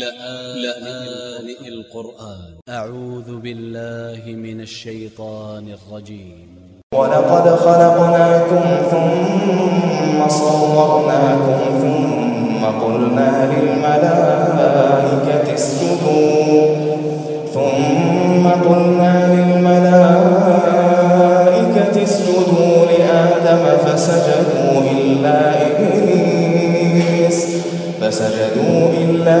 لآن القرآن. أ ع و ذ ب ا ل ل ه من ا ل ش ي ط ا ن ا ل ج ي م ولقد خلقناكم ثم صورناكم ثم قلنا للملائكة اسجدوا. ثم قلنا للملائكة اسجدوا لآدم فسجدوا إلا إبليس. فسجدوا إلا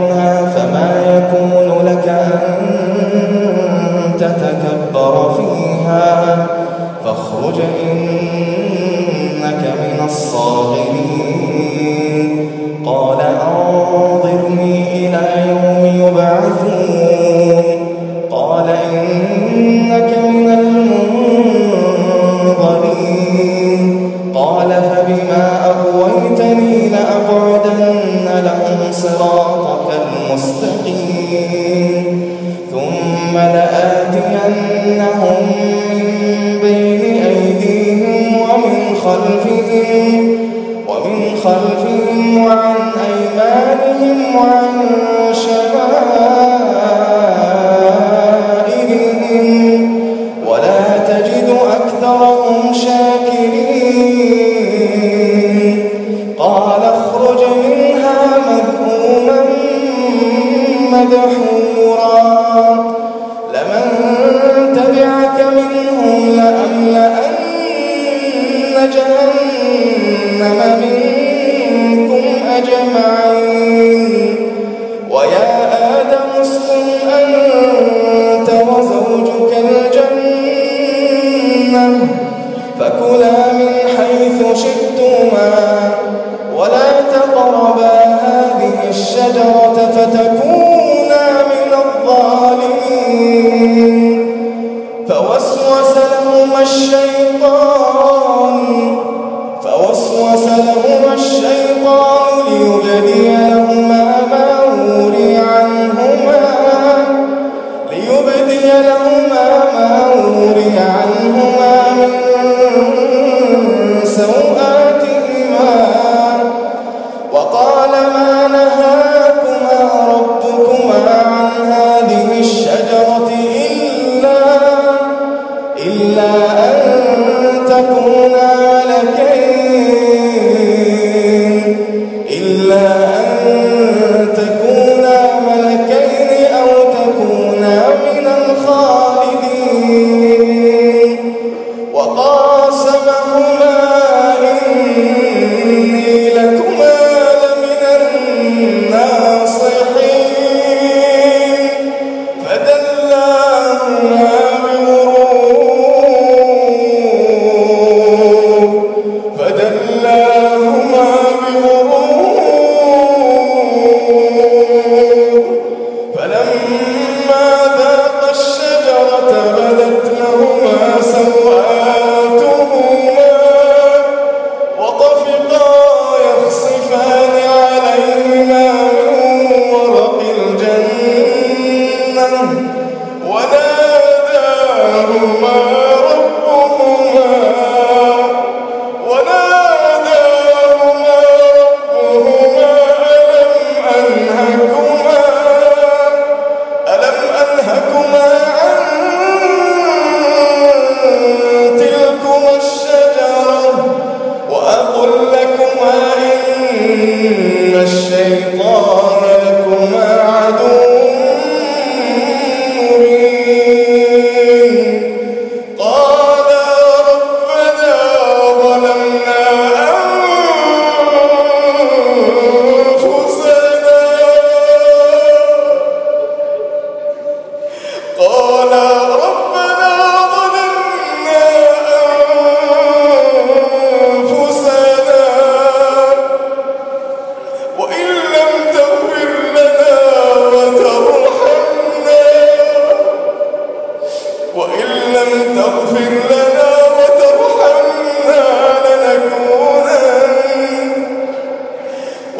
فبما أغويتني لأقعدن لهم صراطك المستقيم. ثم لآتينهم خلفهم ومن خلفهم وعن أيمانهم وعن فتكونا من الظالمين. فوسوس لهما الشيطان فوسوس لهما الشيطان ليبدي فلما ذاق الشجرة بدت لهما سوآت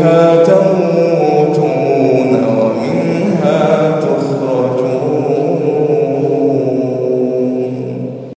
Uh...